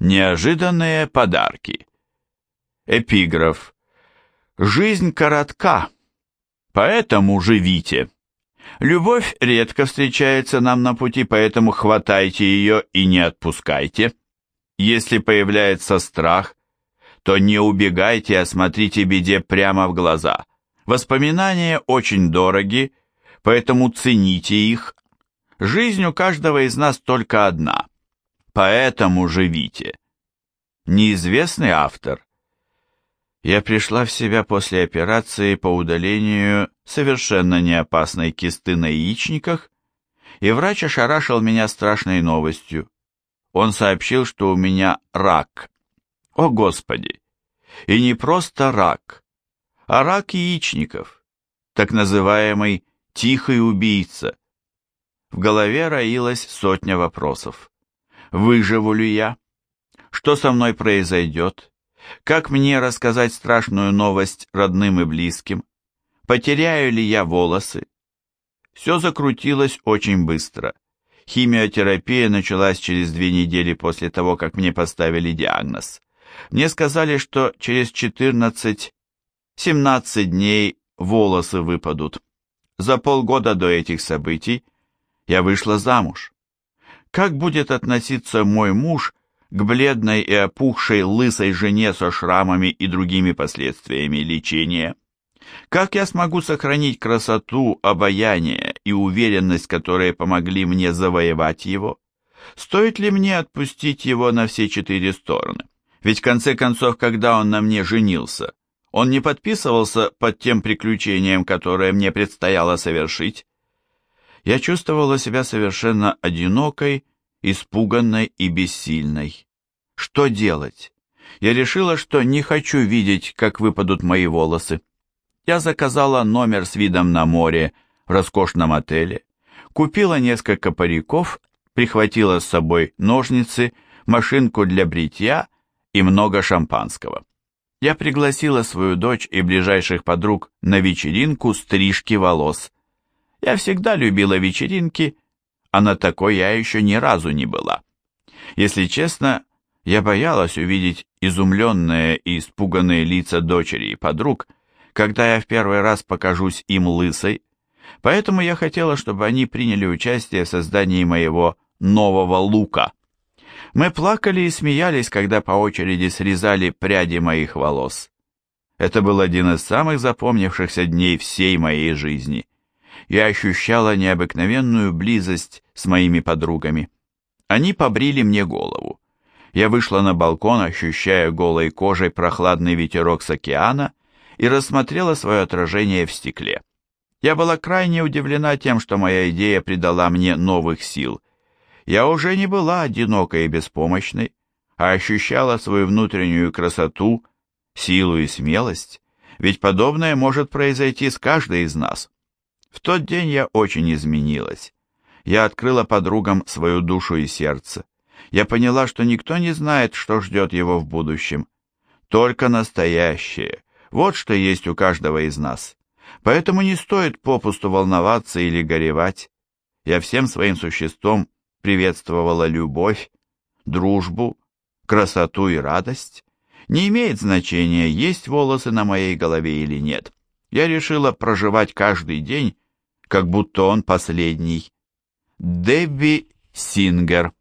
Неожиданные подарки. Эпиграф. Жизнь коротка, поэтому живите. Любовь редко встречается нам на пути, поэтому хватайте ее и не отпускайте. Если появляется страх, то не убегайте, а смотрите беде прямо в глаза. Воспоминания очень дороги, поэтому цените их. Жизнь у каждого из нас только одна, поэтому живите. Неизвестный автор. Я пришла в себя после операции по удалению совершенно неопасной кисты на яичниках, и врач ошарашил меня страшной новостью. Он сообщил, что у меня рак. О, Господи! И не просто рак, а рак яичников, так называемый тихий убийца. В голове роилась сотня вопросов. Выживу ли я? Что со мной произойдет? Как мне рассказать страшную новость родным и близким? Потеряю ли я волосы? Все закрутилось очень быстро. Химиотерапия началась через две недели после того, как мне поставили диагноз. Мне сказали, что через 14-17 дней волосы выпадут. За полгода до этих событий я вышла замуж. Как будет относиться мой муж к бледной и опухшей лысой жене со шрамами и другими последствиями лечения? Как я смогу сохранить красоту, обаяние и уверенность, которые помогли мне завоевать его? Стоит ли мне отпустить его на все четыре стороны? Ведь в конце концов, когда он на мне женился, он не подписывался под тем приключением, которое мне предстояло совершить. Я чувствовала себя совершенно одинокой, испуганной и бессильной. Что делать? Я решила, что не хочу видеть, как выпадут мои волосы. Я заказала номер с видом на море в роскошном отеле, купила несколько париков, прихватила с собой ножницы, машинку для бритья и много шампанского. Я пригласила свою дочь и ближайших подруг на вечеринку стрижки волос. Я всегда любила вечеринки, а на такой я еще ни разу не была. Если честно, я боялась увидеть изумленные и испуганные лица дочери и подруг, когда я в первый раз покажусь им лысой, поэтому я хотела, чтобы они приняли участие в создании моего нового лука. Мы плакали и смеялись, когда по очереди срезали пряди моих волос. Это был один из самых запомнившихся дней всей моей жизни. Я ощущала необыкновенную близость с моими подругами. Они побрили мне голову. Я вышла на балкон, ощущая голой кожей прохладный ветерок с океана, и рассмотрела свое отражение в стекле. Я была крайне удивлена тем, что моя идея придала мне новых сил я уже не была одинокой и беспомощной, а ощущала свою внутреннюю красоту, силу и смелость, ведь подобное может произойти с каждой из нас. В тот день я очень изменилась. Я открыла подругам свою душу и сердце. Я поняла, что никто не знает, что ждет его в будущем. Только настоящее. Вот что есть у каждого из нас. Поэтому не стоит попусту волноваться или горевать. Я всем своим существом приветствовала любовь, дружбу, красоту и радость. Не имеет значения, есть волосы на моей голове или нет. Я решила проживать каждый день, как будто он последний. Дебби Сингер